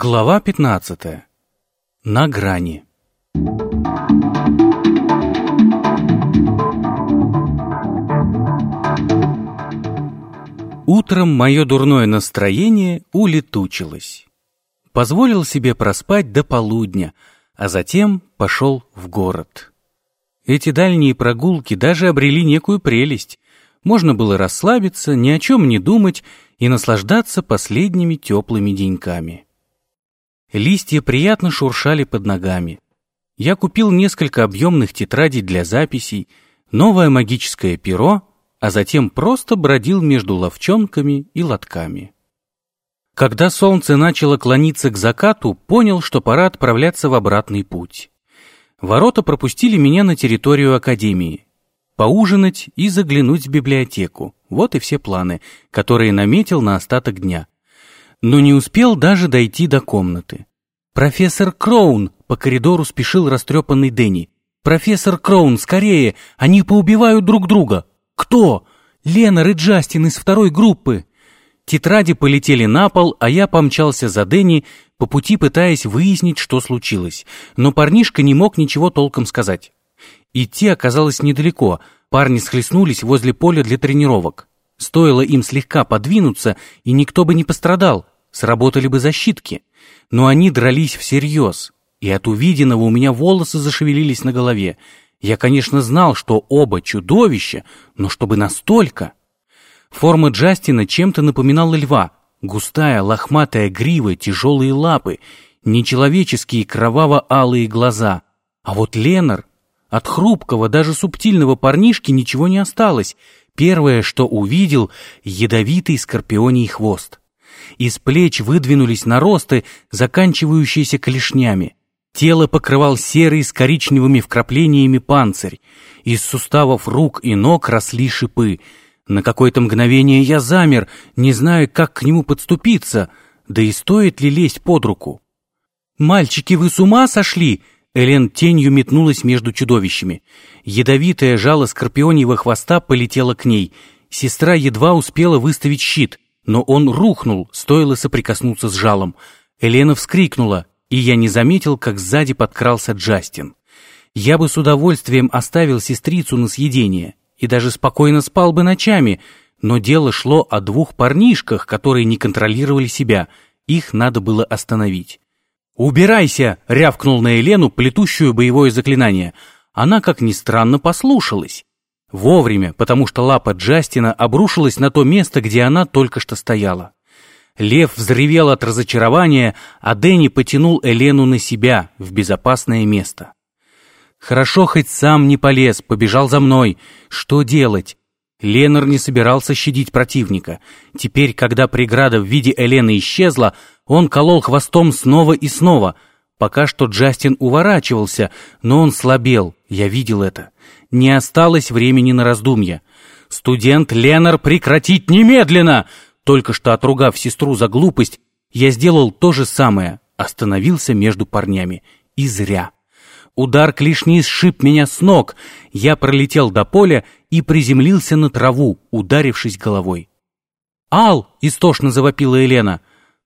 Глава 15. На грани. Утром мое дурное настроение улетучилось. Позволил себе проспать до полудня, а затем пошел в город. Эти дальние прогулки даже обрели некую прелесть. Можно было расслабиться, ни о чем не думать и наслаждаться последними теплыми деньками. Листья приятно шуршали под ногами. Я купил несколько объемных тетрадей для записей, новое магическое перо, а затем просто бродил между ловчонками и лотками. Когда солнце начало клониться к закату, понял, что пора отправляться в обратный путь. Ворота пропустили меня на территорию академии. Поужинать и заглянуть в библиотеку. Вот и все планы, которые наметил на остаток дня. Но не успел даже дойти до комнаты. «Профессор Кроун!» — по коридору спешил растрепанный Дэнни. «Профессор Кроун, скорее! Они поубивают друг друга!» «Кто?» «Ленар и из второй группы!» Тетради полетели на пол, а я помчался за Дэнни, по пути пытаясь выяснить, что случилось. Но парнишка не мог ничего толком сказать. Идти оказалось недалеко, парни схлестнулись возле поля для тренировок. Стоило им слегка подвинуться, и никто бы не пострадал, сработали бы защитки. Но они дрались всерьез, и от увиденного у меня волосы зашевелились на голове. Я, конечно, знал, что оба чудовища, но чтобы настолько... Форма Джастина чем-то напоминала льва. Густая, лохматая грива, тяжелые лапы, нечеловеческие кроваво-алые глаза. А вот Ленар... От хрупкого, даже субтильного парнишки ничего не осталось. Первое, что увидел, ядовитый скорпионий хвост. Из плеч выдвинулись наросты, заканчивающиеся клешнями. Тело покрывал серый с коричневыми вкраплениями панцирь. Из суставов рук и ног росли шипы — на какое-то мгновение я замер, не зная, как к нему подступиться, да и стоит ли лезть под руку. «Мальчики, вы с ума сошли?» Элен тенью метнулась между чудовищами. Ядовитое жало скорпионьего хвоста полетело к ней. Сестра едва успела выставить щит, но он рухнул, стоило соприкоснуться с жалом. Елена вскрикнула, и я не заметил, как сзади подкрался Джастин. Я бы с удовольствием оставил сестрицу на съедение, и даже спокойно спал бы ночами, но дело шло о двух парнишках, которые не контролировали себя. Их надо было остановить. «Убирайся!» — рявкнул на Елену плетущую боевое заклинание. Она, как ни странно, послушалась. Вовремя, потому что лапа Джастина обрушилась на то место, где она только что стояла. Лев взревел от разочарования, а Дэнни потянул Элену на себя, в безопасное место. Хорошо, хоть сам не полез, побежал за мной. Что делать? Ленар не собирался щадить противника. Теперь, когда преграда в виде Элены исчезла, он колол хвостом снова и снова. Пока что Джастин уворачивался, но он слабел, я видел это. Не осталось времени на раздумья. «Студент Ленар, прекратить немедленно!» Только что отругав сестру за глупость, я сделал то же самое, остановился между парнями. И зря. Удар клешни сшиб меня с ног. Я пролетел до поля и приземлился на траву, ударившись головой. «Ал!» — истошно завопила Елена.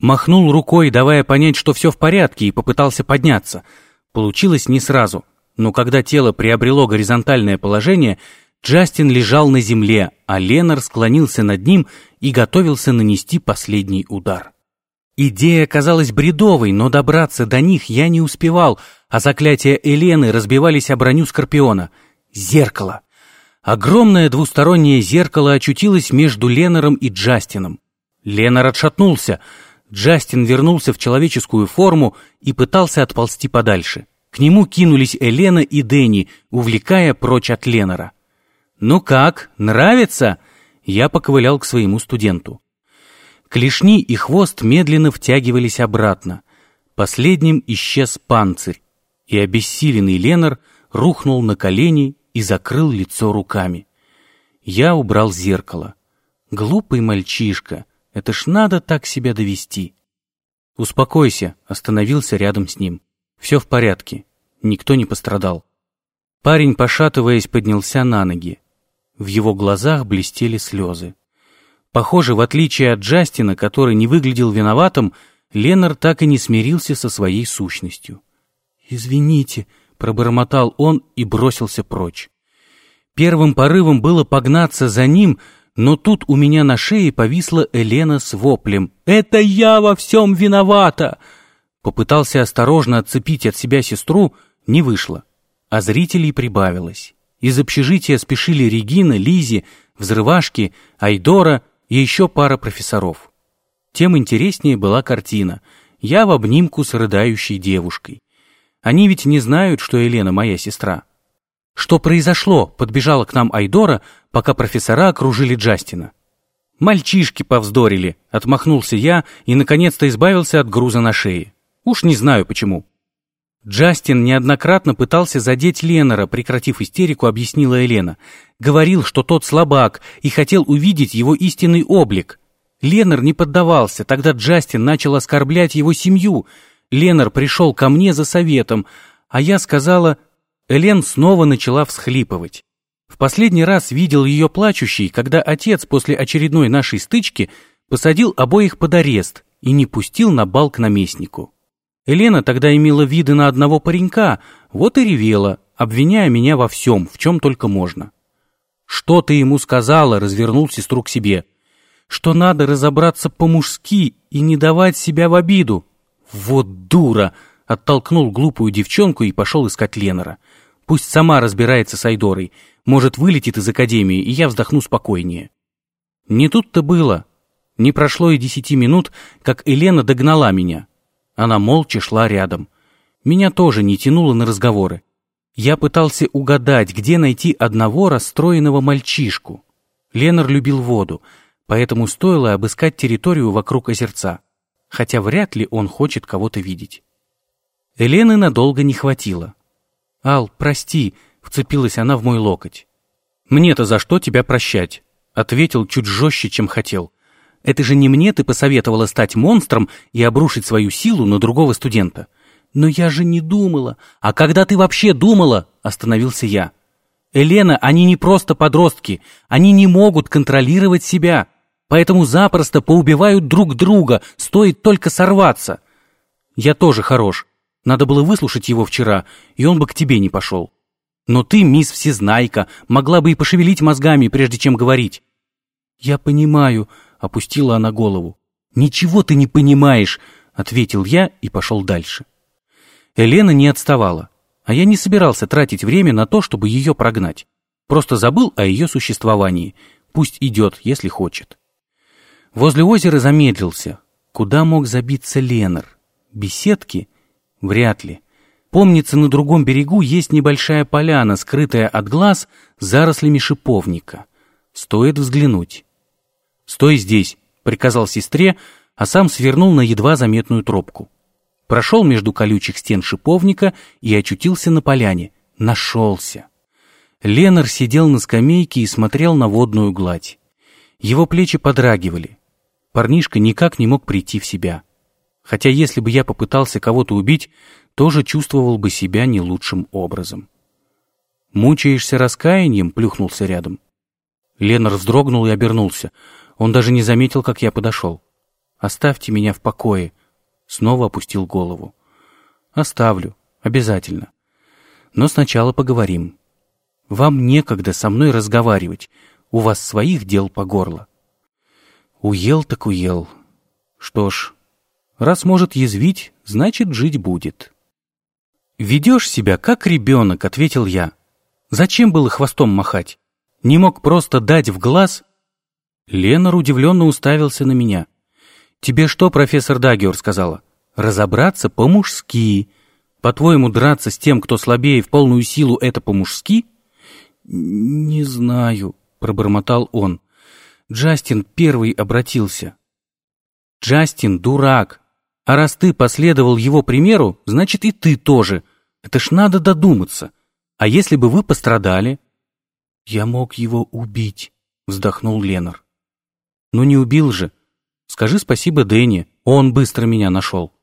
Махнул рукой, давая понять, что все в порядке, и попытался подняться. Получилось не сразу. Но когда тело приобрело горизонтальное положение, Джастин лежал на земле, а Ленар склонился над ним и готовился нанести последний удар. Идея казалась бредовой, но добраться до них я не успевал, а заклятия Елены разбивались о броню Скорпиона. Зеркало. Огромное двустороннее зеркало очутилось между Ленаром и Джастином. Ленар отшатнулся. Джастин вернулся в человеческую форму и пытался отползти подальше. К нему кинулись Елена и Дэнни, увлекая прочь от Ленара. «Ну как, нравится?» Я поковылял к своему студенту. Клешни и хвост медленно втягивались обратно. Последним исчез панцирь, и обессиленный Ленар рухнул на колени и закрыл лицо руками. Я убрал зеркало. Глупый мальчишка, это ж надо так себя довести. Успокойся, остановился рядом с ним. Все в порядке, никто не пострадал. Парень, пошатываясь, поднялся на ноги. В его глазах блестели слезы. Похоже, в отличие от Джастина, который не выглядел виноватым, Ленар так и не смирился со своей сущностью. «Извините», — пробормотал он и бросился прочь. Первым порывом было погнаться за ним, но тут у меня на шее повисла Елена с воплем. «Это я во всем виновата!» Попытался осторожно отцепить от себя сестру, не вышло, а зрителей прибавилось. Из общежития спешили Регина, Лизи, Взрывашки, Айдора и еще пара профессоров. Тем интереснее была картина. Я в обнимку с рыдающей девушкой. Они ведь не знают, что Елена моя сестра. Что произошло? Подбежала к нам Айдора, пока профессора окружили Джастина. «Мальчишки повздорили», — отмахнулся я и, наконец-то, избавился от груза на шее. Уж не знаю почему. Джастин неоднократно пытался задеть Ленора, прекратив истерику, объяснила Елена. Говорил, что тот слабак, и хотел увидеть его истинный облик. Ленор не поддавался, тогда Джастин начал оскорблять его семью. Ленор пришел ко мне за советом, а я сказала... Элен снова начала всхлипывать. В последний раз видел ее плачущей, когда отец после очередной нашей стычки посадил обоих под арест и не пустил на бал к наместнику. Елена тогда имела виды на одного паренька, вот и ревела, обвиняя меня во всем, в чем только можно. «Что ты ему сказала?» — развернул сестру к себе. «Что надо разобраться по-мужски и не давать себя в обиду». «Вот дура!» — оттолкнул глупую девчонку и пошел искать Ленора. «Пусть сама разбирается с Айдорой. Может, вылетит из академии, и я вздохну спокойнее». Не тут-то было. Не прошло и десяти минут, как Елена догнала меня. Она молча шла рядом. Меня тоже не тянуло на разговоры. Я пытался угадать, где найти одного расстроенного мальчишку. Ленар любил воду, поэтому стоило обыскать территорию вокруг озерца, хотя вряд ли он хочет кого-то видеть. Елены надолго не хватило. «Ал, прости», — вцепилась она в мой локоть. «Мне-то за что тебя прощать?» — ответил чуть жестче, чем хотел. Это же не мне ты посоветовала стать монстром и обрушить свою силу на другого студента. Но я же не думала. А когда ты вообще думала? Остановился я. Елена, они не просто подростки. Они не могут контролировать себя. Поэтому запросто поубивают друг друга. Стоит только сорваться. Я тоже хорош. Надо было выслушать его вчера, и он бы к тебе не пошел. Но ты, мисс Всезнайка, могла бы и пошевелить мозгами, прежде чем говорить. Я понимаю, опустила она голову. «Ничего ты не понимаешь», — ответил я и пошел дальше. Елена не отставала, а я не собирался тратить время на то, чтобы ее прогнать. Просто забыл о ее существовании. Пусть идет, если хочет. Возле озера замедлился. Куда мог забиться Ленар? Беседки? Вряд ли. Помнится, на другом берегу есть небольшая поляна, скрытая от глаз зарослями шиповника. Стоит взглянуть. «Стой здесь», — приказал сестре, а сам свернул на едва заметную тропку. Прошел между колючих стен шиповника и очутился на поляне. Нашелся. Ленар сидел на скамейке и смотрел на водную гладь. Его плечи подрагивали. Парнишка никак не мог прийти в себя. Хотя если бы я попытался кого-то убить, тоже чувствовал бы себя не лучшим образом. «Мучаешься раскаянием?» — плюхнулся рядом. Ленар вздрогнул и обернулся. Он даже не заметил, как я подошел. «Оставьте меня в покое», — снова опустил голову. «Оставлю, обязательно. Но сначала поговорим. Вам некогда со мной разговаривать, у вас своих дел по горло». Уел так уел. Что ж, раз может язвить, значит, жить будет. «Ведешь себя, как ребенок», — ответил я. «Зачем было хвостом махать? Не мог просто дать в глаз Ленар удивленно уставился на меня. «Тебе что, профессор Даггер сказала? Разобраться по-мужски. По-твоему, драться с тем, кто слабее в полную силу, это по-мужски?» «Не знаю», — пробормотал он. Джастин первый обратился. «Джастин дурак. А раз ты последовал его примеру, значит и ты тоже. Это ж надо додуматься. А если бы вы пострадали?» «Я мог его убить», — вздохнул Ленар. Ну не убил же. Скажи спасибо Дэнни, он быстро меня нашел.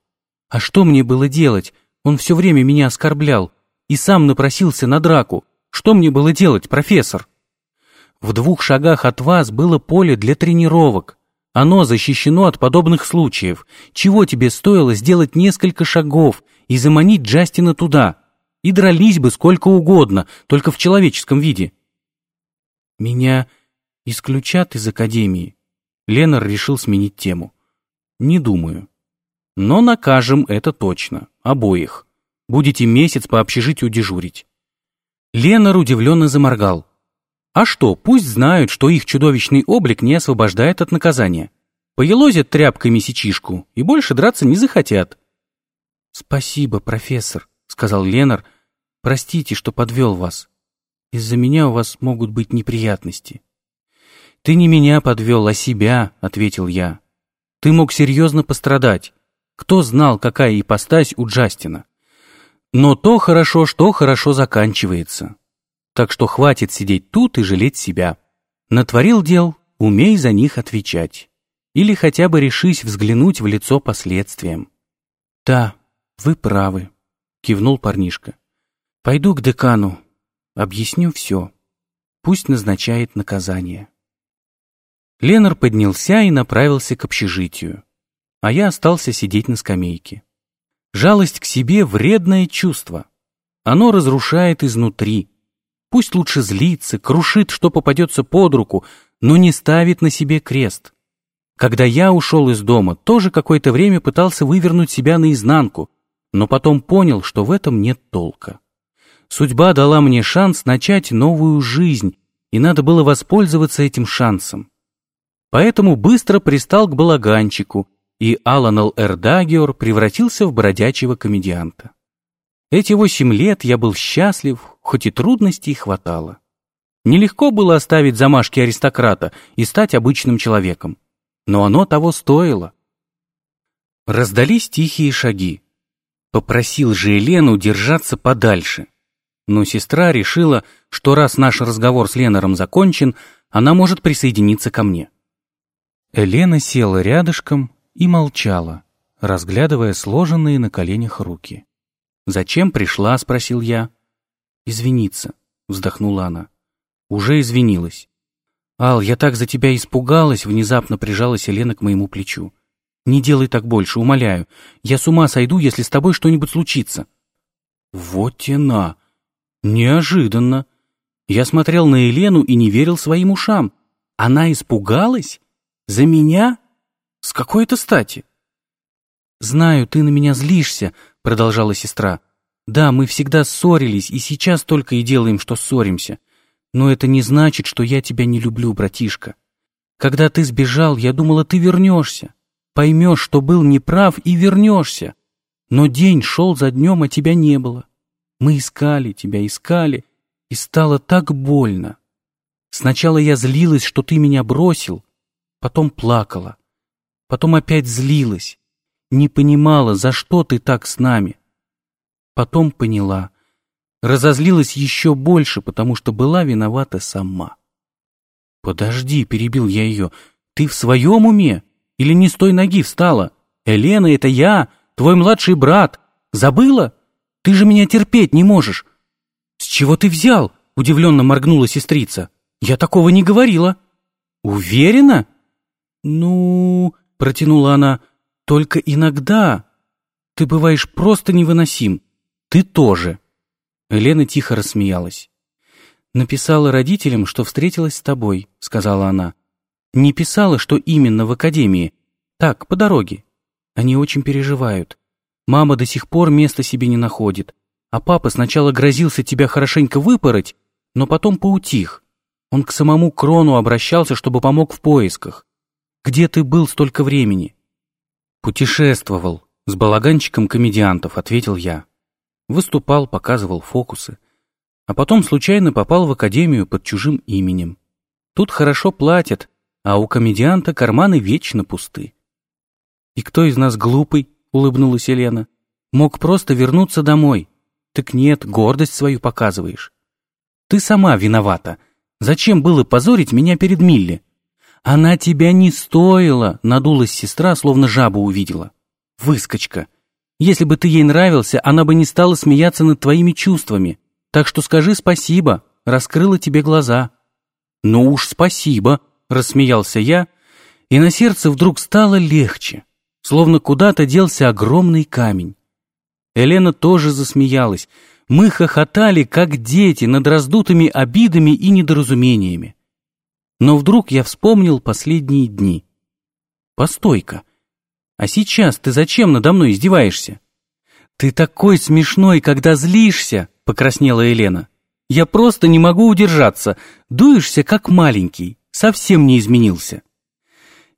А что мне было делать? Он все время меня оскорблял и сам напросился на драку. Что мне было делать, профессор? В двух шагах от вас было поле для тренировок. Оно защищено от подобных случаев. Чего тебе стоило сделать несколько шагов и заманить Джастина туда? И дрались бы сколько угодно, только в человеческом виде. Меня исключат из академии. Ленар решил сменить тему. Не думаю. Но накажем это точно, обоих. Будете месяц по общежитию дежурить. Ленар удивленно заморгал. А что, пусть знают, что их чудовищный облик не освобождает от наказания. Поелозят тряпкой месячишку и больше драться не захотят. «Спасибо, профессор», — сказал Ленар. «Простите, что подвел вас. Из-за меня у вас могут быть неприятности». «Ты не меня подвел, а себя», — ответил я. «Ты мог серьезно пострадать. Кто знал, какая ипостась у Джастина? Но то хорошо, что хорошо заканчивается. Так что хватит сидеть тут и жалеть себя. Натворил дел, умей за них отвечать. Или хотя бы решись взглянуть в лицо последствиям. «Да, вы правы», — кивнул парнишка. «Пойду к декану, объясню все. Пусть назначает наказание». Ленар поднялся и направился к общежитию, а я остался сидеть на скамейке. Жалость к себе — вредное чувство. Оно разрушает изнутри, Пусть лучше злится, крушит, что попадется под руку, но не ставит на себе крест. Когда я ушел из дома, тоже какое-то время пытался вывернуть себя наизнанку, но потом понял, что в этом нет толка. Судьба дала мне шанс начать новую жизнь, и надо было воспользоваться этим шансом. Поэтому быстро пристал к балаганчику, и Алан Эрдагиор превратился в бродячего комедианта. Эти восемь лет я был счастлив, хоть и трудностей хватало. Нелегко было оставить замашки аристократа и стать обычным человеком. Но оно того стоило. Раздались тихие шаги. Попросил же Елену держаться подальше. Но сестра решила, что раз наш разговор с Ленаром закончен, она может присоединиться ко мне. Елена села рядышком и молчала, разглядывая сложенные на коленях руки. «Зачем пришла?» — спросил я. «Извиниться», — вздохнула она. «Уже извинилась». «Ал, я так за тебя испугалась», — внезапно прижалась Елена к моему плечу. «Не делай так больше, умоляю. Я с ума сойду, если с тобой что-нибудь случится». Вот тена! Неожиданно! Я смотрел на Елену и не верил своим ушам. Она испугалась? За меня? С какой-то стати? «Знаю, ты на меня злишься», — продолжала сестра. «Да, мы всегда ссорились, и сейчас только и делаем, что ссоримся. Но это не значит, что я тебя не люблю, братишка. Когда ты сбежал, я думала, ты вернешься. Поймешь, что был неправ, и вернешься. Но день шел за днем, а тебя не было. Мы искали тебя, искали, и стало так больно. Сначала я злилась, что ты меня бросил, потом плакала, потом опять злилась, не понимала, за что ты так с нами. Потом поняла. Разозлилась еще больше, потому что была виновата сама. «Подожди», — перебил я ее, — «ты в своем уме? Или не с той ноги встала? Елена, это я, твой младший брат. Забыла? Ты же меня терпеть не можешь». «С чего ты взял?» — удивленно моргнула сестрица. «Я такого не говорила». «Уверена?» «Ну...» — протянула она. Только иногда ты бываешь просто невыносим. Ты тоже. Елена тихо рассмеялась. «Написала родителям, что встретилась с тобой», — сказала она. «Не писала, что именно в академии. Так, по дороге. Они очень переживают. Мама до сих пор места себе не находит. А папа сначала грозился тебя хорошенько выпороть, но потом поутих. Он к самому Крону обращался, чтобы помог в поисках. Где ты был столько времени? «Путешествовал. С балаганчиком комедиантов», — ответил я. Выступал, показывал фокусы. А потом случайно попал в академию под чужим именем. Тут хорошо платят, а у комедианта карманы вечно пусты. «И кто из нас глупый?» — улыбнулась Елена. «Мог просто вернуться домой. Так нет, гордость свою показываешь. Ты сама виновата. Зачем было позорить меня перед Милли?» «Она тебя не стоила!» — надулась сестра, словно жабу увидела. «Выскочка! Если бы ты ей нравился, она бы не стала смеяться над твоими чувствами. Так что скажи спасибо, раскрыла тебе глаза». «Ну уж спасибо!» — рассмеялся я и на сердце вдруг стало легче, словно куда-то делся огромный камень. Елена тоже засмеялась. Мы хохотали, как дети, над раздутыми обидами и недоразумениями. Но вдруг я вспомнил последние дни. Постой-ка, а сейчас ты зачем надо мной издеваешься? Ты такой смешной, когда злишься, покраснела Елена. Я просто не могу удержаться. Дуешься, как маленький, совсем не изменился.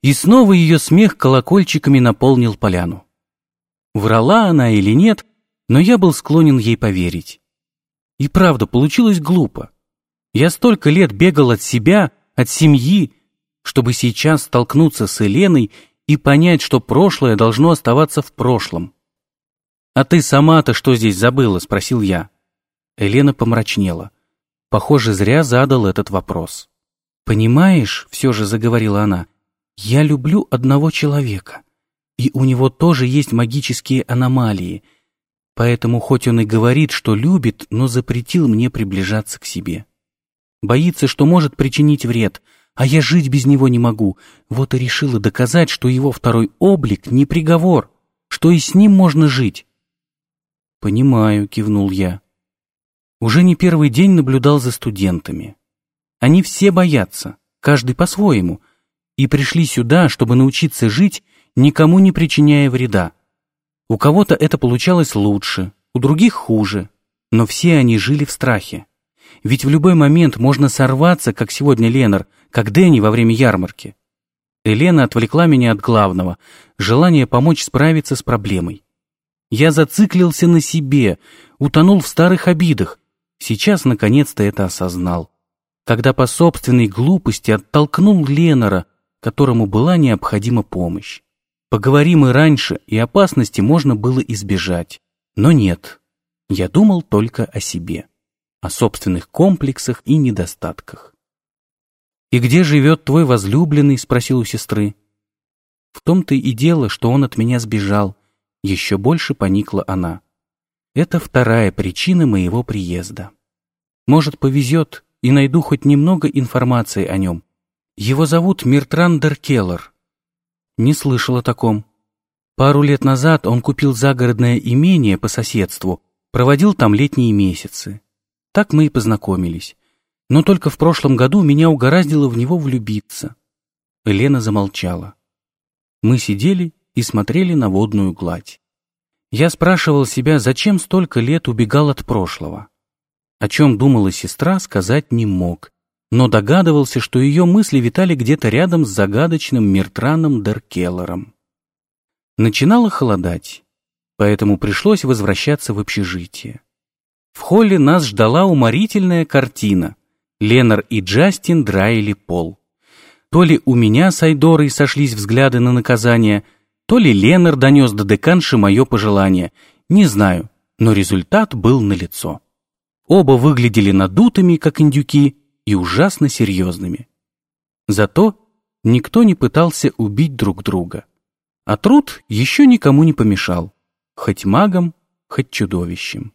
И снова ее смех колокольчиками наполнил поляну. Врала она или нет, но я был склонен ей поверить. И правда, получилось глупо. Я столько лет бегал от себя, от семьи, чтобы сейчас столкнуться с Еленой и понять, что прошлое должно оставаться в прошлом. «А ты сама-то что здесь забыла?» — спросил я. Елена помрачнела. Похоже, зря задал этот вопрос. «Понимаешь», — все же заговорила она, — «я люблю одного человека, и у него тоже есть магические аномалии, поэтому хоть он и говорит, что любит, но запретил мне приближаться к себе. Боится, что может причинить вред, а я жить без него не могу, вот и решила доказать, что его второй облик не приговор, что и с ним можно жить». «Понимаю», — кивнул я. Уже не первый день наблюдал за студентами. Они все боятся, каждый по-своему, и пришли сюда, чтобы научиться жить, никому не причиняя вреда. У кого-то это получалось лучше, у других хуже, но все они жили в страхе. Ведь в любой момент можно сорваться, как сегодня Ленар, как Дэнни во время ярмарки. Елена отвлекла меня от главного, желания помочь справиться с проблемой. Я зациклился на себе, утонул в старых обидах, Сейчас, наконец-то, это осознал. Когда по собственной глупости оттолкнул Ленора, которому была необходима помощь. Поговорим и раньше, и опасности можно было избежать. Но нет, я думал только о себе, о собственных комплексах и недостатках. «И где живет твой возлюбленный?» — спросил у сестры. В том-то и дело, что он от меня сбежал. Еще больше поникла она. Это вторая причина моего приезда. Может, повезет, и найду хоть немного информации о нем. Его зовут Миртрандер Келлер. Не слышал о таком. Пару лет назад он купил загородное имение по соседству, проводил там летние месяцы. Так мы и познакомились. Но только в прошлом году меня угораздило в него влюбиться. Елена замолчала. Мы сидели и смотрели на водную гладь. Я спрашивал себя, зачем столько лет убегал от прошлого. О чем думала сестра, сказать не мог, но догадывался, что ее мысли витали где-то рядом с загадочным Миртраном Деркеллером. Начинало холодать, поэтому пришлось возвращаться в общежитие. В холле нас ждала уморительная картина. Ленар и Джастин драили пол. То ли у меня с Айдорой сошлись взгляды на наказание — то ли Ленар донес до деканши мое пожелание, не знаю, но результат был налицо. Оба выглядели надутыми, как индюки, и ужасно серьезными. Зато никто не пытался убить друг друга. А труд еще никому не помешал, хоть магом, хоть чудовищем.